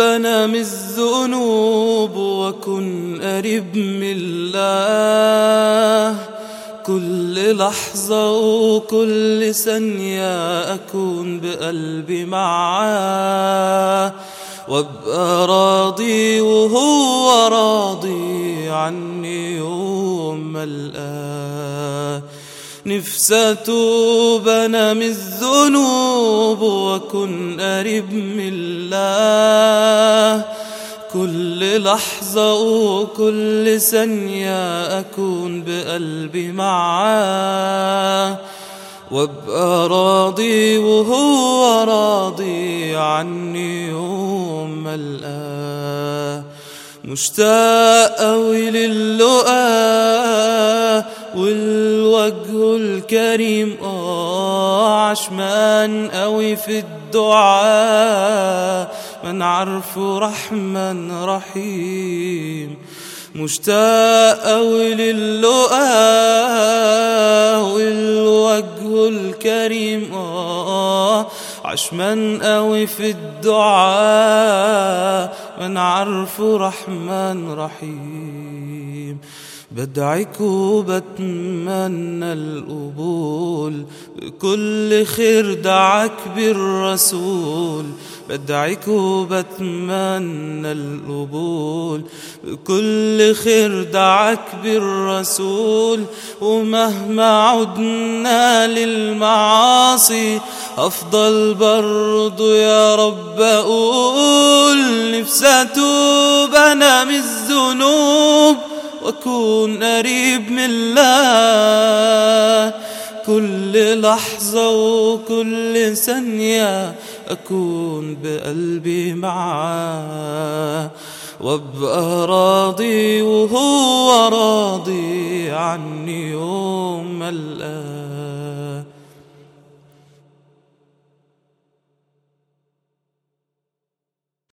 أنا من الذنوب وكن قريب من الله. كل لحظة وكل ثانية أكون بقلبي معاه. وابقى راضي وهو راضي عني يوم ما ألقاه. أنا من الذنوب وأكون قريب من الله. كل لحظة وكل ثانية أكون بقلبي معاه. وابقى راضي وهو راضي عني يوم ما مشتاق أوي والوجه الكريم آه عشمان قوي في الدعاء. من عرفه رحمن رحيم مشتاق قوي للقاء والوجه الكريم. آه عشمان قوي في الدعاء من عرفه رحمن رحيم. بدعك وبتمنى القبول. بكل خير دعك بالرسول. بدعك وبتمنى القبول. بكل خير دعك بالرسول. ومهما عدنا للمعاصي أفضل برضو يا رب أقول نفسي أتوب أنا من الذنوب. وأكون قريب من الله. كل لحظة وكل ثانية أكون بقلبي معاه. وأبقى راضي وهو راضي عني يوم الآن